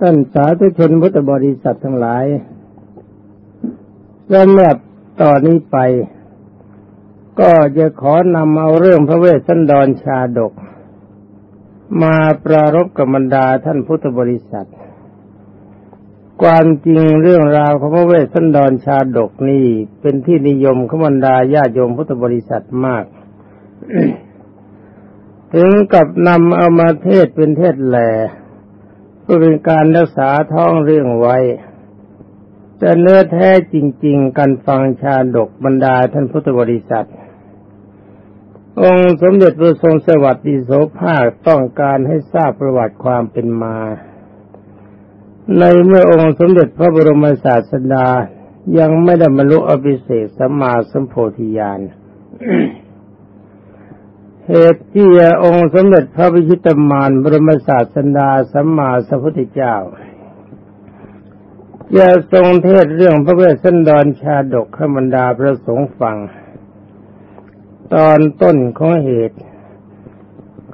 ท่านสาธุชนพุทธบริษัททั้งหลายสำหรับต่อนนี้ไป ก็จะขอนำเอาเรื่องพระเวสสันดรชาดก มาปรารบกับบรรดาท่านพุทธบริษัท ความจริงเรื่องราวของพระเวสสันดรชาดกนี่เป็นที่นิยมของบรรดาญาโยมพุทธบริษัทมาก ถึงกับนำเอามาเทศเป็นเทศแหล่ เพื่อเป็นการรักษาท้องเรื่องไว้แต่เนื้อแท้จริง ๆการฟังชาดกบรรดาท่านพุทธบริษัท องค์สมเด็จพระทรงสวัสดิโสภาคต้องการให้ทราบประวัติความเป็นมา ในเมื่อองค์สมเด็จพระบรมศาสดายังไม่ได้บรรลุอภิเศษสัมมาสัมโพธิญาณ เหตุที่องค์สมเด็จพระวิชิตมารบรมศาสดาสัมมาสัมพุทธเจ้าจะทรงเทศเรื่องพระเวสสันดรชาดกขบรรดาพระสงฆ์ฟัง ตอนต้นของเหตุ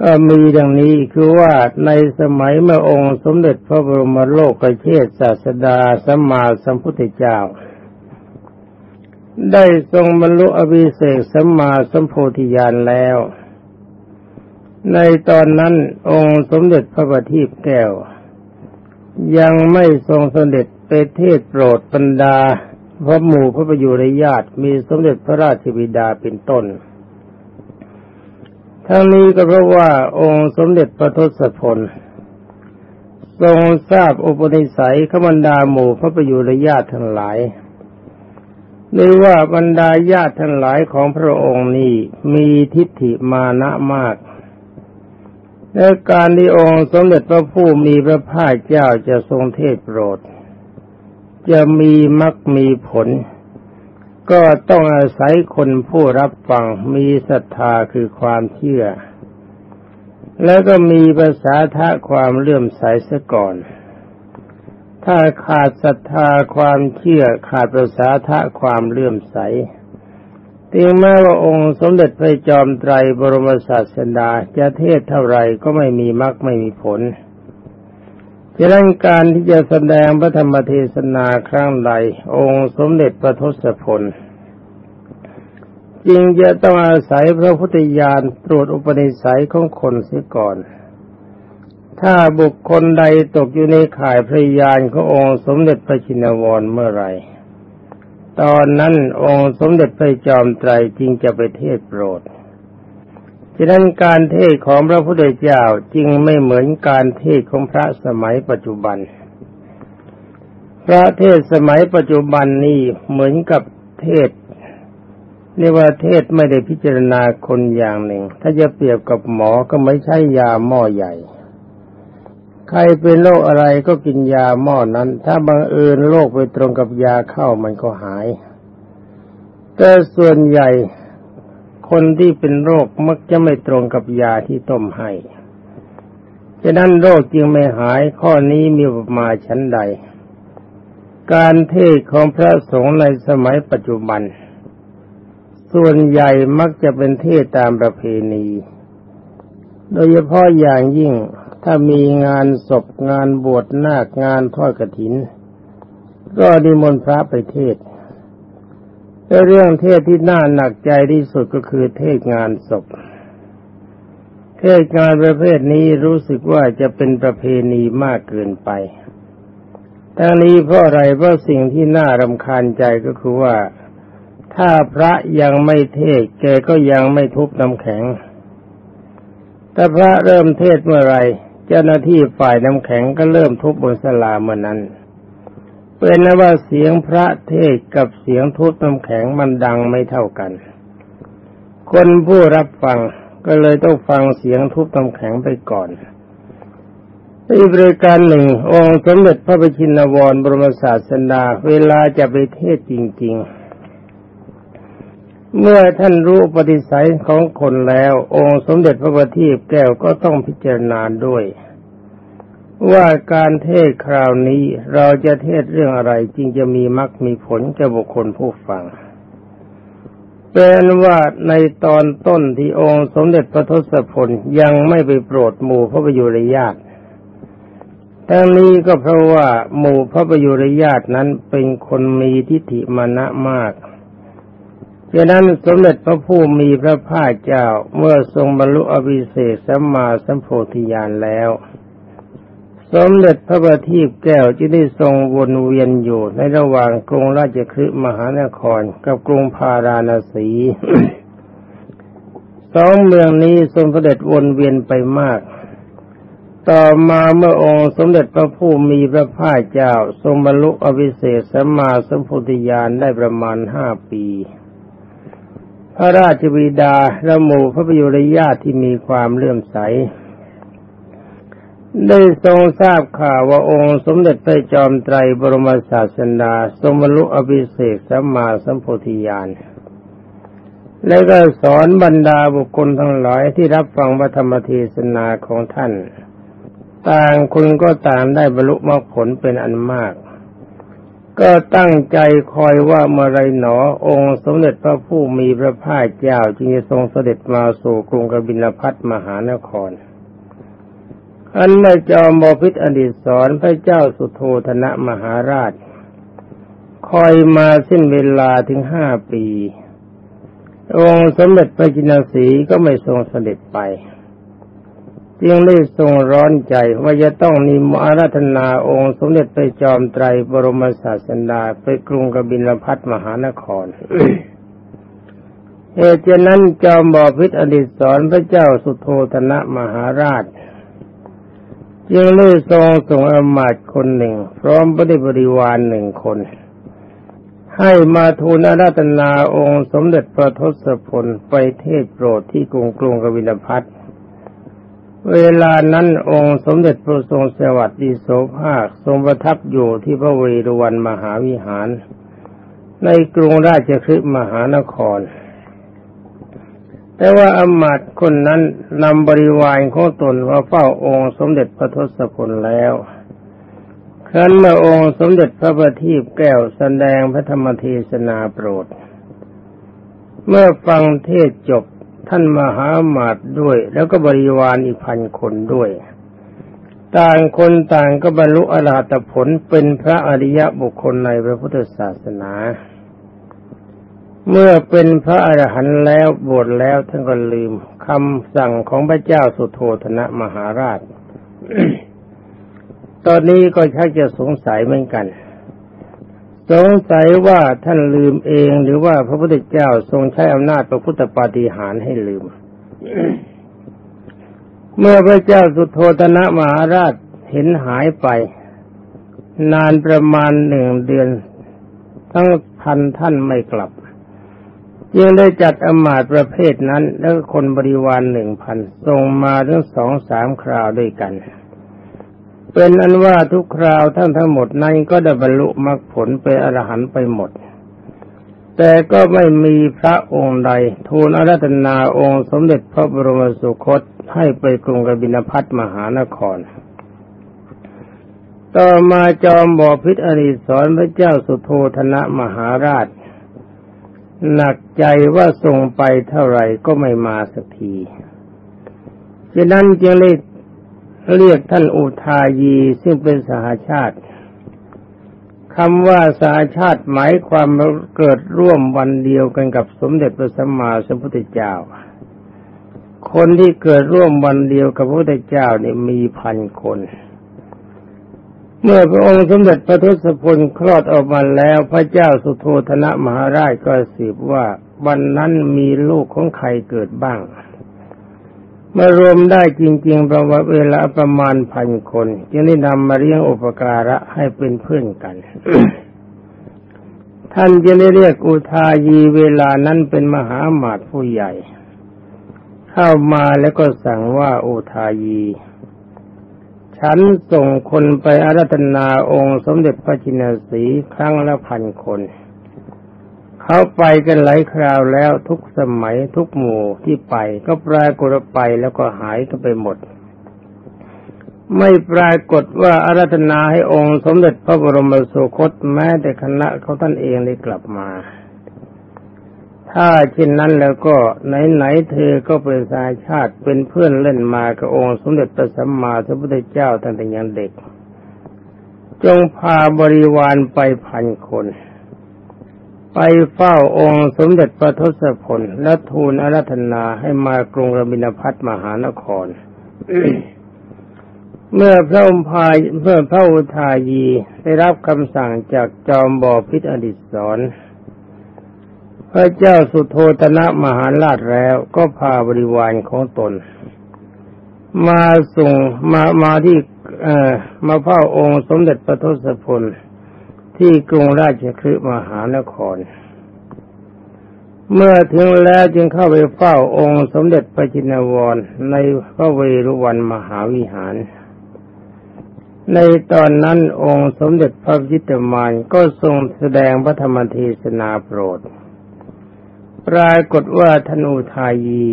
ก็มีดังนี้คือว่าในสมัยเมื่อองค์สมเด็จพระบรมโลกเชษศาสดาสัมมาสัมพุทธเจ้า ได้ทรงบรรลุอภิเศกสัมมาสัมโพธิญาณแล้ว ในตอนนั้นองค์สมเด็จพระบัณฑิตรแก้ว ยังไม่ทรงสมเด็จไปเทศโปรดบรรดาพระหมู่พระประยุรญาติมีสมเด็จพระราชบิดาเป็นต้น ทั้งนี้ก็เพราะว่าองค์สมเด็จพระทศพล ทรงทราบอุปนิสัยขบรรดาหมู่พระประยุรญาติทั้งหลายหรือว่าบรรดาญาติทั้งหลายของพระองค์นี้มีทิฏฐิมานะมาก และการที่องค์สมเด็จพระผู้มีพระภาคเจ้าจะทรงเทศโปรด จะมีมรรคมีผล ก็ต้องอาศัยคนผู้รับฟังมีศรัทธาคือความเชื่อ แล้วก็มีภาษาทะความเลื่อมใสซะก่อน ถ้าขาดศรัทธาความเชื่อขาดภาษาทะความเลื่อมใส ถึงแม้ว่าองค์สมเด็จพระจอมไตรบรมศาสดาจะเทศเท่าไรก็ไม่มีมรรคไม่มีผลฉะนั้นการที่จะแสดงพระธรรมเทศนาครั้งใด องค์สมเด็จพระทศพลจึงจะต้องอาศัยพระพุทธญาณตรวจอุปนิสัยของคนเสียก่อน ถ้าบุคคลใดตกอยู่ในข่ายพระญาณขององค์สมเด็จพระชินวรเมื่อไร ตอนนั้นองค์สมเด็จพระจอมไตรจึงจะไปเทศโปรด ฉะนั้นการเทศของพระพุทธเจ้าจึงไม่เหมือนการเทศของพระสมัยปัจจุบัน พระเทศสมัยปัจจุบันนี้เหมือนกับเทศเรียกว่าเทศไม่ได้พิจารณาคนอย่างหนึ่ง ถ้าจะเปรียบกับหมอก็ไม่ใช่ยาหม้อใหญ่ ใครเป็นโรคอะไรก็กินยาหม้อนั้น ถ้าบังเอิญโรคไปตรงกับยาเข้ามันก็หาย แต่ส่วนใหญ่คนที่เป็นโรคมักจะไม่ตรงกับยาที่ต้มให้ฉะนั้นโรคจึงไม่หายข้อนี้มีมาชั้นใด การเทศของพระสงฆ์ในสมัยปัจจุบัน ส่วนใหญ่มักจะเป็นเทศตามประเพณี โดยเฉพาะอย่างยิ่ง ถ้ามีงานศพงานบวชนาคงานทอดกระถิน ก็ดิมนต์พระไปเทศแต่เรื่องเทศที่น่าหนักใจที่สุดก็คือเทศงานศพ เทศงานประเภทนี้รู้สึกว่าจะเป็นประเพณีมากเกินไปทั้งนี้เพราะอะไรเพราะสิ่งที่น่ารำคาญใจก็คือว่าถ้าพระยังไม่เทศแกก็ยังไม่ทุบน้ำแข็งแต่พระเริ่มเทศเมื่อไร เจ้าหน้าที่ฝ่ายน้ำแข็งก็เริ่มทุบบนสลาเมื่อนั้น เป็นนว่าเสียงพระเทศกับเสียงทุบน้ำแข็งมันดังไม่เท่ากัน คนผู้รับฟังก็เลยต้องฟังเสียงทุบน้ำแข็งไปก่อนอีกบริการหนึ่ง องค์สมเด็จพระบชินวรบรมศาสดาเวลาจะไปเทศจริง ๆ เมื่อท่านรู้ปฏิสัยของคนแล้ว องค์สมเด็จพระบัณฑิตแก้วก็ต้องพิจารณาด้วย ว่าการเทศคราวนี้เราจะเทศเรื่องอะไรจึงจะมีมรรคมีผลแก่บุคคลผู้ฟังเป็นว่าในตอนต้นที่องค์สมเด็จพระทศพลยังไม่ไปโปรดหมู่พระประยุรญาติทั้งนี้ก็เพราะว่าหมู่พระประยุรญาตินั้นเป็นคนมีทิฏฐิมานะมาก ดังนั้นสมเด็จพระผู้มีพระภาคเจ้าเมื่อทรงบรรลุอภิเศษสัมมาสัมโพธิญาณแล้ว สมเด็จพระบัณฑิตแก้วจะได้ทรงวนเวียนอยู่ในระหว่างกรุงราชคฤห์มหานครกับกรุงพาราณสีสองเมืองนี้ทรงเสด็จวนเวียนไปมาก ต่อมาเมื่อองค์สมเด็จพระผู้มีพระภาคเจ้า ทรงบรรลุอภิเศษสัมมาสัมพุทธญาณได้ประมาณห้าปี พระราชบิดาและหมู่พระประยุรญาติที่มีความเลื่อมใส ได้ทรงทราบข่าวว่าองค์สมเด็จพระจอมไตรบรมศาสดาทรงบรรลุอภิเศษสัมมาสัมโพุทธญาณแล้วก็สอนบรรดาบุคคลทั้งหลายที่รับฟังพระธรรมเทศนาของท่าน ต่างคนก็ต่างได้บรรลุมรรคผลเป็นอันมาก ก็ตั้งใจคอยว่าเมื่อไรหนอ องค์สมเด็จพระผู้มีพระภาคเจ้าจึงจะทรงเสด็จมาสู่กรุงกบิลพัทมหานคร อันไม่จอมบพิษอดีตสอนพระเจ้าสุโธธนะมหาราช คอยมาสิ้นเวลาถึงห้าปี องค์สมเด็จพระจินสีก็ไม่ทรงเสด็จไป จึงได้ทรงร้อนใจว่าจะต้องนิมอาราธนาองค์สมเด็จไปจอมไตรบรมศาสดาไปกรุงกบิลพัทมหานครเหตุฉะนั้นจอมบอพิษอดิศสอนพระเจ้าสุโธธนะมหาราชจึงได้ทรงส่งอมาตย์คนหนึ่ง พร้อมบริบริวารหนึ่งคน ให้มาทูลอาราธนาองค์สมเด็จพระทศพลไปเทศโปรดที่กรุงกรุงกวินพัท เวลานั้นองค์สมเด็จพระทรงสวัสดีโสภาคทรงประทับอยู่ที่พระเวรุวันมหาวิหาร ในกรุงราชคฤห์มหานคร แต่ว่าอมาตคนนั้นนำบริวารของตนว่าเฝ้าองค์สมเด็จพระทศพลแล้ว ครั้นเมื่อองค์สมเด็จพระบัณฑิตแก้วแสดงพระธรรมเทศนาโปรด เมื่อฟังเทศจบ ท่านมหามาตด้วย แล้วก็บริวารอีกพันคนด้วย ต่างคนต่างก็บรรลุอรหัตผลเป็นพระอริยบุคคลในพระพุทธศาสนา เมื่อเป็นพระอรหันต์แล้วบวชแล้วท่านก็ลืมคำสั่งของพระเจ้าสุโธธนะมหาราช ตอนนี้ก็ชักจะสงสัยเหมือนกัน สงสัยว่าท่านลืมเองหรือว่าพระพุทธเจ้าทรงใช้อำนาจพระพุทธปาฏิหาริย์ให้ลืม เมื่อพระเจ้าสุโธธนะมหาราชเห็นหายไป นานประมาณหนึ่งเดือน ทั้งพันท่านไม่กลับจึงได้จัดอมาตประเภทนั้น แล้วคนบริวารหนึ่งพันส่งมาทั้งสองสามคราวด้วยกัน เป็นอันว่าทุกคราวท่านทั้งหมดนั้นก็ได้บรรลุมรรคผลเป็นอรหันต์ไปหมด แต่ก็ไม่มีพระองค์ใด ทูลอาราธนาองค์สมเด็จพระบรมสุคตให้ไปกรุงกบินพัทมหานคร ต่อมาจอมบอพิษอริสอนพระเจ้าสุโธธนะมหาราช หนักใจว่าส่งไปเท่าไหร่ก็ไม่มาสักทีฉะนั้นจึงเลย เรียกท่านอุทายีซึ่งเป็นสหาชาติคำว่าสหาชาติหมายความเกิดร่วมวันเดียวกันกับสมเด็จพระสัมมาสัมพุทธเจ้า คนที่เกิดร่วมวันเดียวกับพระพุทธเจ้าเนี่ยมีพันคน เมื่อพระองค์สมเด็จพระทศพลคลอดออกมาแล้วพระเจ้าสุโธธนะมหาราชก็สืบว่าวันนั้นมีลูกของใครเกิดบ้าง มารวมได้จริง ๆ ประวัติเวลาประมาณพันคน จึงได้นำมาเรียงอุปการะให้เป็นเพื่อนกัน ท่านจะได้เรียกอุทายีเวลานั้นเป็นมหาหมาตผู้ใหญ่ เข้ามาแล้วก็สั่งว่าอุทายี ฉันส่งคนไปอารัธนาองค์สมเด็จพระจินสีครั้งละพันคน เขาไปกันหลายคราวแล้วทุกสมัยทุกหมู่ที่ไปก็ปรากฏไปแล้วก็หายกันไปหมด ไม่ปรากฏว่าอารัธนาให้องค์สมเด็จพระบรมสุคตแม้แต่คณะเขาท่านเองได้กลับมา ถ้าเช่นนั้นแล้วก็ไหนๆเธอก็เป็นสายชาติเป็นเพื่อนเล่นมากับองค์สมเด็จพระสัมมาสัมพุทธเจ้าตั้งแต่ยังเด็ก จงพาบริวารไปพันคน ไปเฝ้าองค์สมเด็จพระทศพลและทูลอารัธนาให้มากรุงรบินพัทมหานคร เมื่อพระองค์พายเมื่อพระอุทายีได้รับคำสั่งจากจอมบอพิษอดิศรพระเจ้าสุโธตนะมหาราชแล้วก็พาบริวารของตน มาส่งมามาที่เอ่อมาเฝ้าองค์สมเด็จพระทศพล ที่กรุงราชคฤห์มหานคร เมื่อถึงแล้วจึงเข้าไปเฝ้าองค์สมเด็จพระจินวรในพระเวรุวันมหาวิหาร ในตอนนั้นองค์สมเด็จพระจิตมานก็ทรงแสดงพระธรรมเทศนาโปรด ปรากฏว่าธนูทายี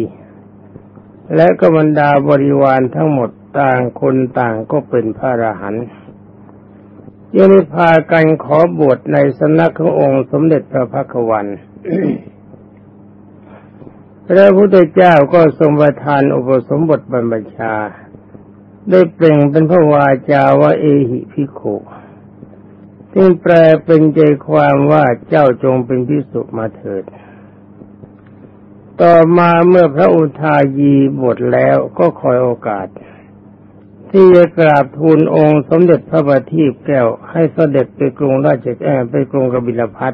และกบรรดาบริวารทั้งหมดต่างคนต่างก็เป็นพระอรหันต์ ยังได้พากันขอบวชในสำนักขององค์สมเด็จพระพักวัน พระพุทธเจ้าก็ทรงประทานอุปสมบทบรรพชา ได้เปล่งเป็นพระวาจาว่าเอหิพิโขซึ่งแปลเป็นใจความว่าเจ้าจงเป็นพิสุมาเถิด ต่อมาเมื่อพระอุทายีบวชแล้วก็คอยโอกาส ที่จะกราบทูลองค์สมเด็จพระบัณฑิตแก้วให้เสด็จไปกรุงราชแอไปกรุงกบิลพัท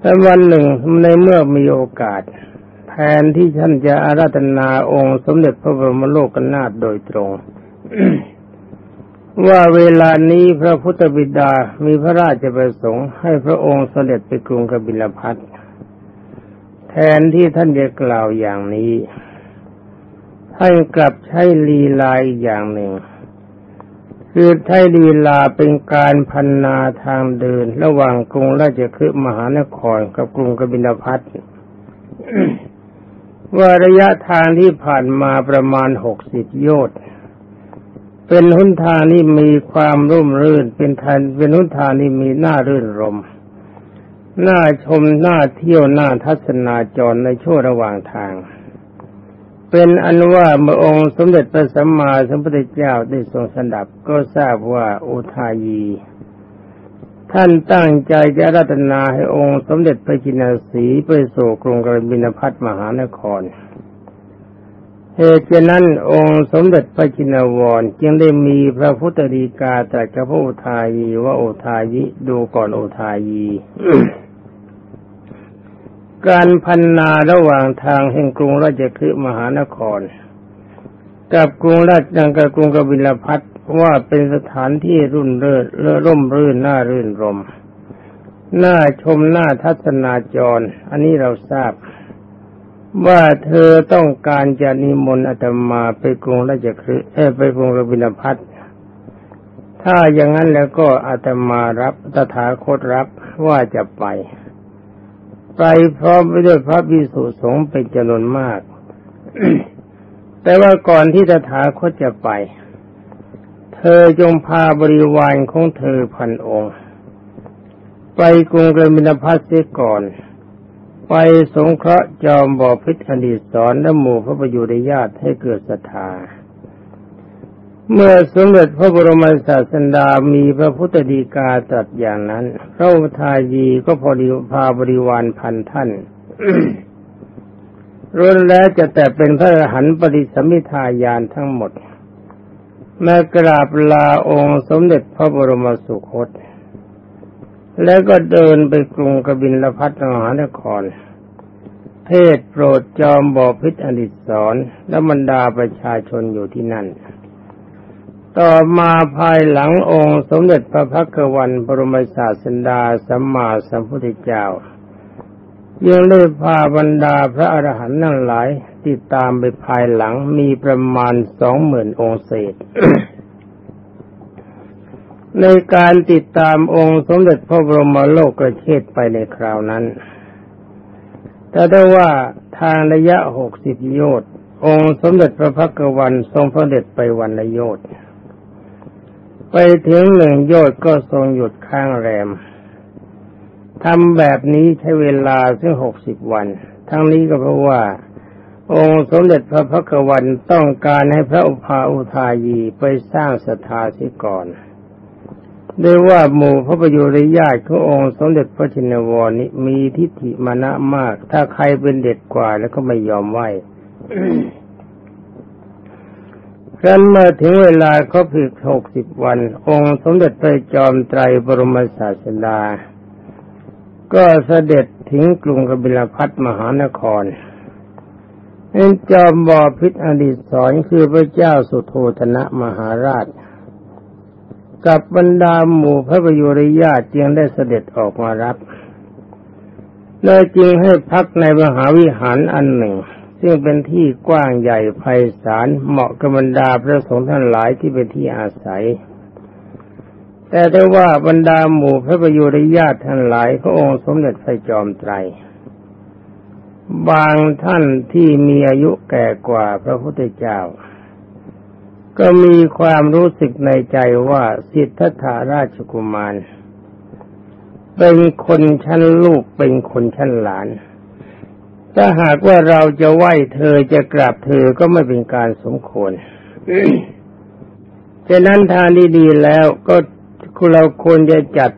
แต่วันหนึ่งในเมื่อมีโอกาส แทนที่ท่านจะอาราธนาองค์สมเด็จพระบรมโลกนาถโดยตรง ว่าเวลานี้พระพุทธบิดามีพระราชประสงค์ให้พระองค์เสด็จไปกรุงกบิลพัทแทนที่ท่านจะกล่าวอย่างนี้ ท่านกลับใช้ลีลาอีกอย่างหนึ่ง คือใช้ลีลาเป็นการพันนาทางเดิน ระหว่างกรุงราชคฤห์มหานครกับกรุงกบิลพัทว่าระยะทางที่ผ่านมาประมาณหกสิบโยชน์เป็นหุนทางที่มีความร่มรื่น เป็นทันเป็นหุนทางที่มีหน้ารื่นรมหน้าชมหน้าเที่ยวหน้าทัศนาจรในช่วงระหว่างทาง เป็นอันว่าเมื่อองค์สมเด็จพระสัมมาสัมพุทธเจ้าได้ทรงสันดับก็ทราบว่าอุทายี ท่านตั้งใจจะรัตนาให้องค์สมเด็จพระจินสีไปสู่กรุงกบินพัทมหานครเหตุฉะนั้นองค์สมเด็จพระจินวรจึงได้มีพระพุทธดีกาตรัสกับพระอุทายีว่าอุทายิดูก่อนอุทายี การพันนาระหว่างทางแห่งกรุงราชคฤห์มหานคร กับกรุงราชดังกับกรุงกบิลพัทว่าเป็นสถานที่รุ่นเริศเร่มรื่นน่ารื่นรมน่าชมน่าทัศนาจร อันนี้เราทราบ ว่าเธอต้องการจะนิมนต์อาตมาไปกรุงราชคฤห์ไปกรุงกบิลพัทถ้าอย่างนั้นแล้วก็อาตมารับตถาคตรับว่าจะไป ไปพร้อมไปด้วยพระภิกษุสงฆ์เป็นจำนวนมาก แต่ว่าก่อนที่ตถาคตจะไป เธอจงพาบริวารของเธอพันองค์ ไปกรุงกบิลพัทเสียก่อน ไปสงเคราะห์จอมบ่อพิษอดีตสอนและหมู่พระประยุรญาติให้เกิดศรัทธา เมื่อสมเด็จพระบรมศาสดามีพระพุทธดีกาตรัสอย่างนั้น พระอุทายีก็พอดีพาบริวารพันท่านรุ่นแล้วจะแต่เป็นพระอรหันต์ปริสมิทายานทั้งหมดแม่กราบลาองค์สมเด็จพระบรมสุคต แล้วก็เดินไปกรุงกบินลพัทมหานคร เทศโปรดจอมบ่อพิษอดิศสอนและบรรดาประชาชนอยู่ที่นั่น ต่อมาภายหลังองค์สมเด็จพระพักวันบรมศาสดาสัมมาสัมพุทธเจ้ายังได้พาบรรดาพระอรหันต์นั่งหลาย ติดตามไปภายหลังมีประมาณสองหมื่นองค์เศษ ในการติดตามองค์สมเด็จพระบรมโลกกระเชษไปในคราวนั้น แต่ได้ว่าทางระยะหกสิบโยชน์องค์สมเด็จพระพักวันทรงพระเด็จไปวันละโยชน์ ไปถึงหนึ่งโยชน์ก็ทรงหยุดข้างแรมทำแบบนี้ใช้เวลาซึ่งหกสิบวัน ทั้งนี้ก็เพราะว่า องค์สมเด็จพระพักวันต้องการให้พระอุปาอุทายีไปสร้างศรัทธาเสียก่อนด้วยว่าหมู่พระประยุรญาติขององค์สมเด็จพระชินวรนี้มีทิฏฐิมานะมาก ถ้าใครเป็นเด็ดกว่าแล้วก็ไม่ยอมไหว ครั้นเมื่อถึงเวลาเขาผิดหกสิบวัน องค์สมเด็จพระจอมไตรบรมศาสดา ก็เสด็จถึงกรุงกบิลพัทมหานครเป็นจอมบอพิษอดีตสอนคือพระเจ้าสุโธธนะมหาราช กับบรรดาหมู่พระประยุรญาติจึงได้เสด็จออกมารับเลยจึงให้พักในมหาวิหารอันหนึ่ง ซึ่งเป็นที่กว้างใหญ่ไพศาลเหมาะกับบรรดาพระสงฆ์ท่านหลายที่เป็นที่อาศัย แต่ได้ว่าบรรดาหมู่พระประยุรญาติท่านหลายพระองค์สมเด็จพระจอมไตร บางท่านที่มีอายุแก่กว่าพระพุทธเจ้า ก็มีความรู้สึกในใจว่าสิทธัตถาราชกุมาร เป็นคนชั้นลูกเป็นคนชั้นหลาน ถ้าหากว่าเราจะไหว้เธอจะกราบเธอก็ไม่เป็นการสมควรฉะนั้นทานดีๆแล้วก็คุณเราควรจะจัด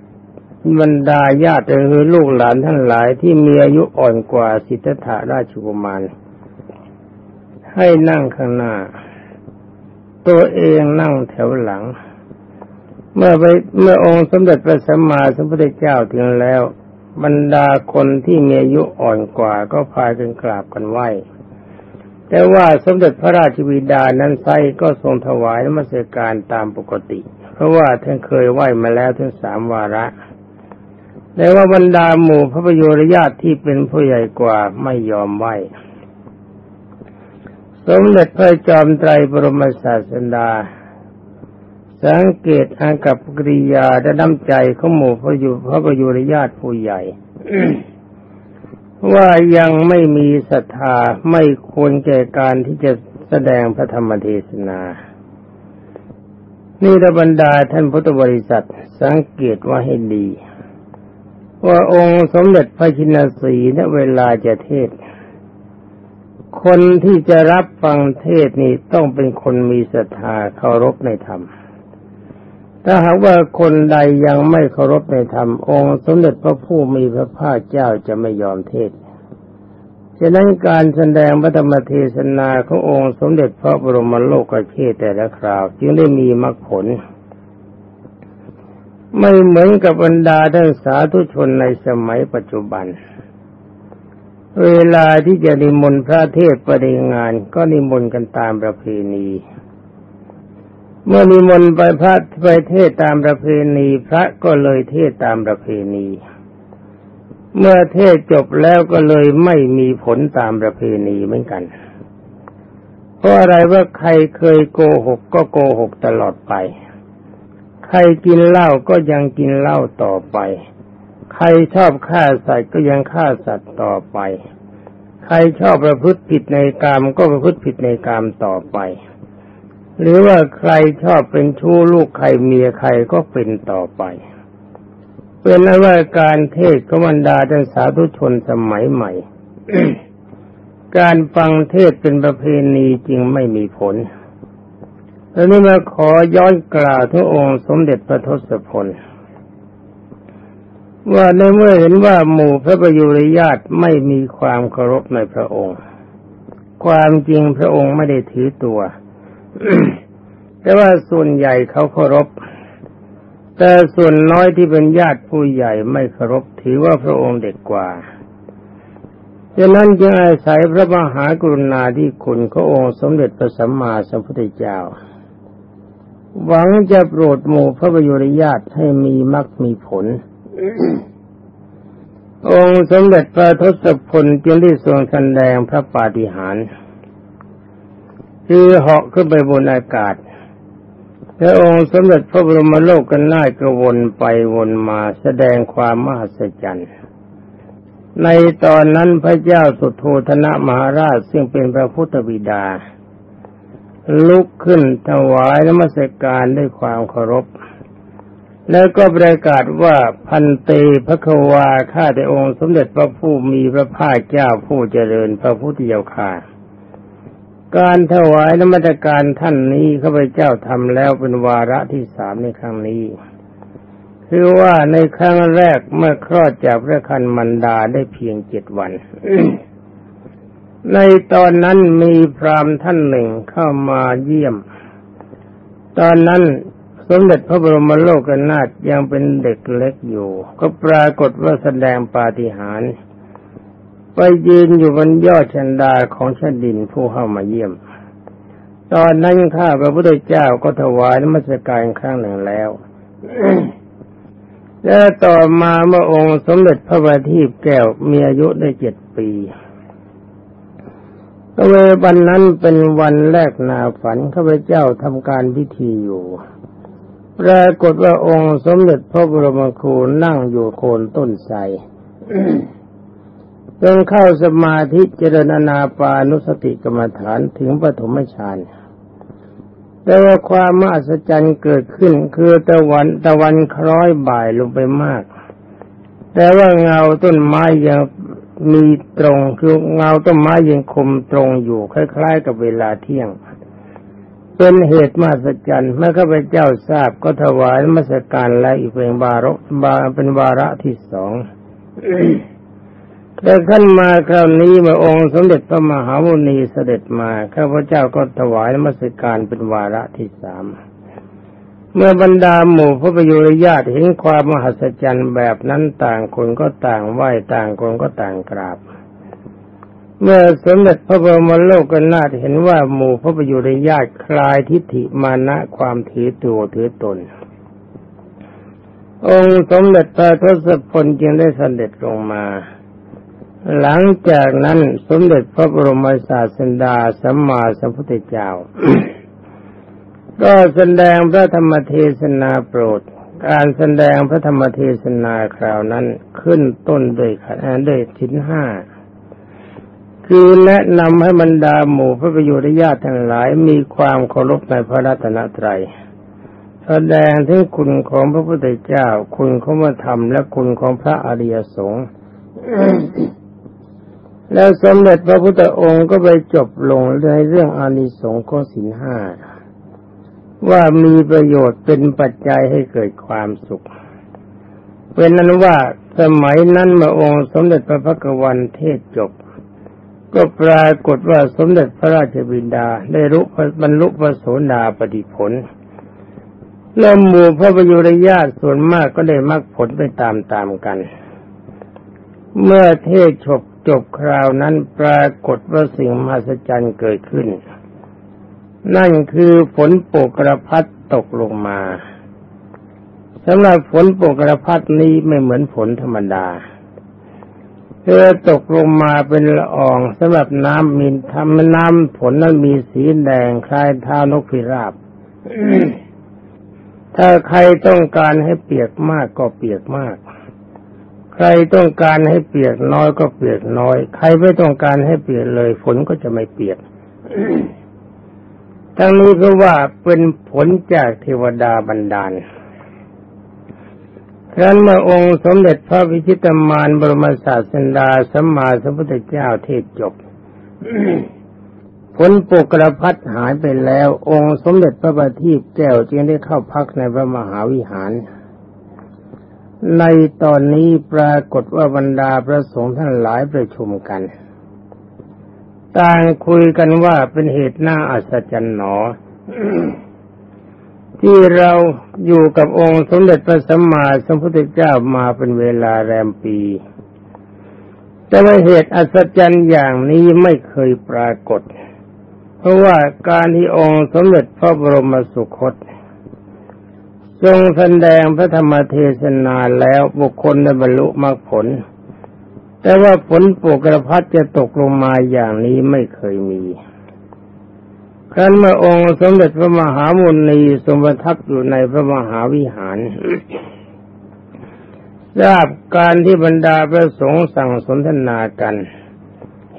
บรรดาญาติคือลูกหลานทั้งหลายที่มีอายุอ่อนกว่าสิทธัตถราชกุมารให้นั่งข้างหน้า ตัวเองนั่งแถวหลัง เมื่อไปเมื่อองค์สมเด็จพระสัมมาสัมพุทธเจ้าถึงแล้ว บรรดาคนที่มีอายุอ่อนกว่าก็พากันกราบกันไหวแต่ว่าสมเด็จพระราชวิดานั้นไซก็ทรงถวายนมัสการตามปกติ เพราะว่าท่านเคยไหวมาแล้วถึงสามวาระแต่ว่าบรรดาหมู่พระประโยชน์ญาติที่เป็นผู้ใหญ่กว่าไม่ยอมไหวสมเด็จพระจอมไตรบรมศาสดา สังเกตอากับกริยาและน้ำใจของหมู่พระอยุพระประยชน์ญาติผู้ใหญ่ว่ายังไม่มีศรัทธาไม่ควรแก่การที่จะแสดงพระธรรมเทศนา นี่ระบรรดาท่านพุทธบริษัทสังเกตว่าให้ดี ว่าองค์สมเด็จพระชินสีณเวลาจะเทศ คนที่จะรับฟังเทศนี่ต้องเป็นคนมีศรัทธาเคารพในธรรม ถ้าหากว่าคนใดยังไม่เคารพในธรรมองค์สมเด็จพระผู้มีพระภาคเจ้าจะไม่ยอมเทศฉะนั้นการแสดงพระธรรมเทศนาขององค์สมเด็จพระบรมโลกเชษแต่ละคราว จึงได้มีมรรคผล ไม่เหมือนกับบรรดาท่านสาธุชนในสมัยปัจจุบัน เวลาที่จะนิมนต์พระเทศปฏิงานก็นิมนต์กันตามประเพณี เมื่อนิมนต์ไปพระไปเทศตามประเพณีพระก็เลยเทศตามประเพณี เมื่อเทศจบแล้วก็เลยไม่มีผลตามประเพณีเหมือนกัน เพราะอะไรว่าใครเคยโกหกก็โกหกตลอดไป ใครกินเหล้าก็ยังกินเหล้าต่อไป ใครชอบฆ่าสัตว์ก็ยังฆ่าสัตว์ต่อไป ใครชอบประพฤติผิดในกรรมก็ประพฤติผิดในกรรมต่อไป หรือว่าใครชอบเป็นชู้ลูกใครเมียใครก็เป็นต่อไป เป็นนั้นว่าการเทศกบรรดาท่านสาธุชนสมัยใหม่ การฟังเทศเป็นประเพณีจริงไม่มีผลตอนนี้มาขอย้อนกล่าวถึงองค์สมเด็จพระทศพลว่าในเมื่อเห็นว่าหมู่พระประยุรญาติไม่มีความเคารพในพระองค์ ความจริงพระองค์ไม่ได้ถือตัว แต่ว่าส่วนใหญ่เขาเคารพ แต่ส่วนน้อยที่เป็นญาติผู้ใหญ่ไม่เคารพถือว่าพระองค์เด็กกว่าดังนั้นจึงอาศัยพระมหากรุณาธิคุณขององค์สมเด็จพระสัมมาสัมพุทธเจ้า หวังจะโปรดหมู่พระประยุรญาติให้มีมรรคมีผล องค์สมเด็จพระทศพลจึงได้ทรงแสดงพระปาฏิหาริย์ คือเหาะขึ้นไปบนอากาศและองค์สมเด็จพระบรมโลกกันน่ายกวนไปวนมาแสดงความมหัศจรรย์ ในตอนนั้นพระเจ้าสุโธธนะมหาราชซึ่งเป็นพระพุทธบิดา ลุกขึ้นถวายนมัสการด้วยความเคารพ แล้วก็ประกาศว่าพันเตพระควาข้าแต่องค์สมเด็จพระผู้มีพระภาคเจ้าผู้เจริญพระพุทธเจ้าค่า การถวายนมัสการท่านนี้ข้าพเจ้าทำแล้วเป็นวาระที่สามในครั้งนี้ คือว่าในครั้งแรกเมื่อคลอดจากพระคันมันดาได้เพียงเจ็ดวัน ในตอนนั้นมีพราหมณ์ท่านหนึ่งเข้ามาเยี่ยม ตอนนั้นสมเด็จพระบรมโลกนาถยังเป็นเด็กเล็กอยู่ ก็ปรากฏว่าแสดงปาฏิหาริย์ ไปยืนอยู่บนยอดชันดาของชดินผู้เข้ามาเยี่ยม ตอนนั้นข้าพระพุทธเจ้าก็ถวายนมัสการครั้งหนึ่งแล้วและต่อมาเมื่อองค์สมเด็จพระบาทีพแก้วมีอายุได้เจ็ดปีเววันนั้นเป็นวันแรกนาฝันข้าพเจ้าทำการพิธีอยู่ ปรากฏว่าองค์สมเด็จพระบรมครูนั่งอยู่โคนต้นไทร จนเข้าสมาธิเจริญนาปานุสติกรรมฐานถึงปฐมฌานแต่ว่าความมหัศจรรย์เกิดขึ้นคือตะวันตะวันคล้อยบ่ายลงไปมาก แต่ว่าเงาต้นไม้ยังมีตรงคือเงาต้นไม้ยังคมตรงอยู่คล้าย ๆ กับเวลาเที่ยง เป็นเหตุมหัศจรรย์เมื่อข้าพเจ้าทราบก็ถวายมัสการและอีกเป็นบารบาเป็นวาระที่สอง แต่ขั้นมาคราวนี้มื่อองค์สมเด็จพระมหาวุณีเสด็จมาข้าพเจ้าก็ถวายมัสการเป็นวาระที่สามเมื่อบรรดาหมู่พระประยุรญาติเห็นความมหัศจรรย์แบบนั้นต่างคนก็ต่างไหว้ต่างคนก็ต่างกราบ เมื่อสมเด็จพระบรมโลกกนาถเห็นว่าหมู่พระประยุรญาติคลายทิฏฐิมานะความถือตัวถือตน องค์สมเด็จพระทศพลจึงได้เสด็จลงมา หลังจากนั้นสมเด็จพระบรมศาสดาสัมมาสัมพุทธเจ้า ก็แสดงพระธรรมเทศนาโปรด การแสดงพระธรรมเทศนาคราวนั้นขึ้นต้นด้วยขันด้วยชิ้นห้าคือแนะนำให้บรรดาหมู่พระประโยชน์ญาติทั้งหลายมีความเคารพในพระรัตนตรัยแสดงถึงคุณของพระพุทธเจ้า คุณของพระธรรมและคุณของพระอริยสงฆ์ แล้วสมเด็จพระพุทธองค์ก็ไปจบลงในเรื่องอานิสงส์ของสินห้าว่ามีประโยชน์เป็นปัจจัยให้เกิดความสุข เป็นนั้นว่าสมัยนั้นมาองค์สมเด็จพระพักวันเทศจบ ก็ปรากฏว่าสมเด็จพระราชบิดาได้รู้บรรลุพระโสดาปฏิผลแล้วหมู่พระประยุรญาติส่วนมากก็ได้มรรคผลไปตามๆกัน เมื่อเทศจบ จบคราวนั้นปรากฏว่าสิ่งมหัศจรรย์เกิดขึ้น นั่นคือฝนโปกระพัดตกลงมาสำหรับฝนโปกระพัดนี้ไม่เหมือนฝนธรรมดาเธอตกลงมาเป็นละอองสำหรับน้ำมีทำน้ำฝนนั้นมีสีแดงคล้ายเท้านกพิราบถ้าใครต้องการให้เปียกมากก็เปียกมาก ใครต้องการให้เปียกน้อยก็เปียกน้อย ใครไม่ต้องการให้เปียกเลย ฝนก็จะไม่เปียก ทั้งนี้เพราะว่าเป็นผลจากเทวดาบันดาลครั้นเมื่อองค์สมเด็จพระวิชิตมารบรมศาสดาสัมมาสัมพุทธเจ้าเทศจบผลปกระพัดหายไปแล้ว องค์สมเด็จพระบาทีแก้วจึงได้เข้าพักในพระมหาวิหาร ในตอนนี้ปรากฏว่าบรรดาพระสงฆ์ท่านหลายประชุมกัน ต่างคุยกันว่าเป็นเหตุน่าอัศจรรย์หนอ ที่เราอยู่กับองค์สมเด็จพระสัมมาสัมพุทธเจ้ามาเป็นเวลาแรมปี แต่ว่าเหตุอัศจรรย์อย่างนี้ไม่เคยปรากฏ เพราะว่าการที่องค์สมเด็จพระบรมสุคต ทรงแสดงพระธรรมเทศนาแล้วบุคคลได้บรรลุมรรคผล แต่ว่าฝนปกระพัดจะตกลงมาอย่างนี้ไม่เคยมี ครั้นเมื่อองค์สมเด็จพระมหามุนีทรงประทับอยู่ในพระมหาวิหารทราบการที่บรรดาพระสงฆ์สั่งสนทนากัน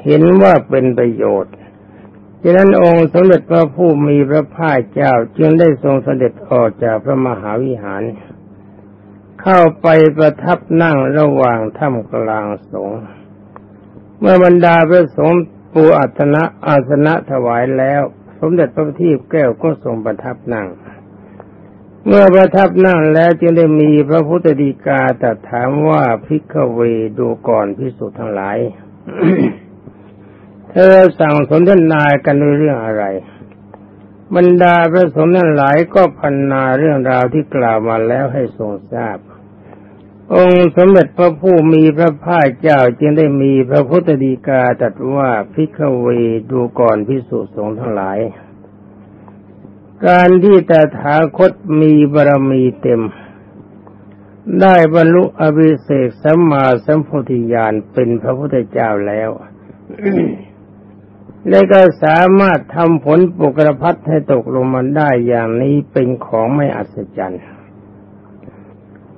เห็นว่าเป็นประโยชน์ ดังนั้นองค์สมเด็จพระผู้มีพระภาคเจ้าจึงได้ทรงเสด็จออกจากพระมหาวิหาร เข้าไปประทับนั่งระหว่างถ้ำกลางสงฆ์เมื่อบรรดาพระสงฆ์ปูอัตนะอาสนะถวายแล้ว สมเด็จพระทีพแก้วก็ทรงประทับนั่ง เมื่อประทับนั่งแล้วจึงได้มีพระพุทธดีกาตรัสถามว่าพิกเวดูก่อนพิสุทั้งหลาย เธอสั่งสนทนากันด้วยเรื่องอะไร บรรดาพระสงฆ์นั้นหลายก็พันนาเรื่องราวที่กล่าวมาแล้วให้ทรงทราบ องค์สมเด็จพระผู้มีพระภาคเจ้าจึงได้มีพระพุทธดีกาตรัสว่าพิกเวดูก่อนพิสุสงฆ์ทั้งหลาย การที่แตถาคตมีบารมีเต็ม ได้บรรลุอภิเศกสัมมาสัมโพธิญาณเป็นพระพุทธเจ้าแล้ว และก็สามารถทำผลปุกรพัฒให้ตกลงมาได้อย่างนี้เป็นของไม่อัศจรรย์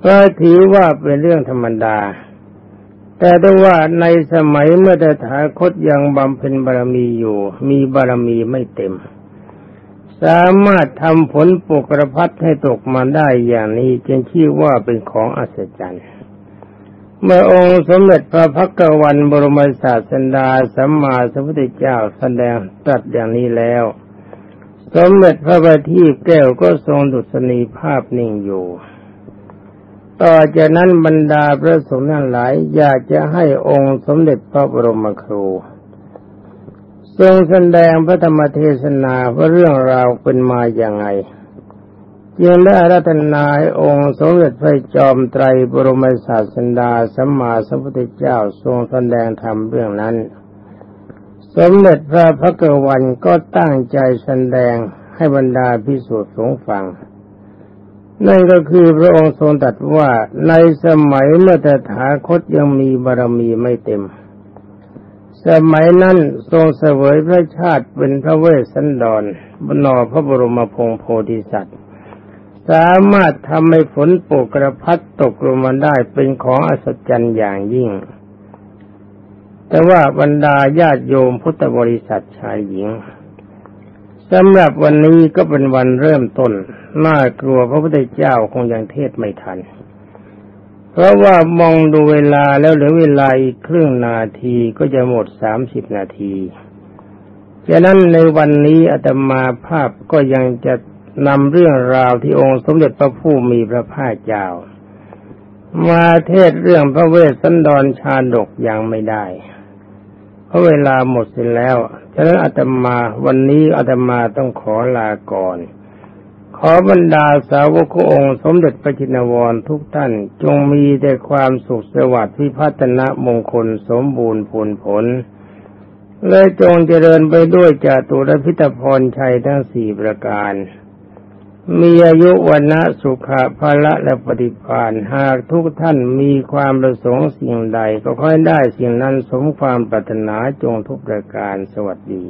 ก็ถือว่าเป็นเรื่องธรรมดา แต่ด้ว่าในสมัยเมื่อแต่ถาคตยังบำเพ็ญบารมีอยู่ มีบารมีไม่เต็ม สามารถทำผลปุกระพัดให้ตกมาได้อย่างนี้จึงชื่อว่าเป็นของอัศจรรย์ เมื่อองค์สมเด็จพระพักวันบรมศาสดาสัมมาสัมพุทธเจ้าแสดงตรัสอย่างนี้แล้ว สมเด็จพระบัณฑิตแก้วก็ทรงดุษณีภาพนิ่งอยู่ ต่อจากนั้นบรรดาพระสงฆ์ทั้งหลายอยากจะให้องค์สมเด็จพระบรมครู ทรงแสดงพระธรรมเทศนาว่าเรื่องราวเป็นมาอย่างไง จึงได้รัตนายองค์สมเด็จพระจอมไตรบรมศาสดาสัมมาสัมพุทธเจ้าทรงแสดงธรรมเรื่องนั้น สมเด็จพระพักวันก็ตั้งใจแสดงให้บรรดาพิสุทธิ์สงฟัง นั่นก็คือพระองค์ทรงตรัสว่าในสมัยเมื่อแต่ถาคตยังมีบารมีไม่เต็ม สมัยนั้นทรงเสวยพระชาติเป็นพระเวสสันดรบนอพระบรมพงโพธิสัตว์ สามารถทำให้ฝนปกกระพัดตกลงมาได้เป็นของอัศจรรย์อย่างยิ่ง แต่ว่าบรรดาญาติโยมพุทธบริษัทชายหญิงสำหรับวันนี้ก็เป็นวันเริ่มต้น น่ากลัวพระพุทธเจ้าคงยังเทศไม่ทัน เพราะว่ามองดูเวลาแล้วเหลือเวลาอีกครึ่งนาทีก็จะหมดสามสิบนาทีฉะนั้นในวันนี้อาตมาภาพก็ยังจะ นำเรื่องราวที่องค์สมเด็จพระผู้มีพระภาคเจ้า มาเทศเรื่องพระเวสสันดรชาดกยังไม่ได้ เพราะเวลาหมดเสร็จแล้วฉะนั้นอาตมาวันนี้อาตมาต้องขอลาก่อน ขอบรรดาสาวกองค์สมเด็จพระจินวรทุกท่านจงมีแต่ความสุขสวัสดิ์พิพัฒนะมงคลสมบูรณ์ผลผลเลยจงเจริญไปด้วยจตุรพิตพรชัยทั้งสี่ประการ มีอายุวันนะสุขะภละและปฏิภาณหากทุกท่านมีความประสงค์สิ่งใดก็ค่อยได้สิ่งนั้นสมความปรารถนาจงทุกประการสวัสดี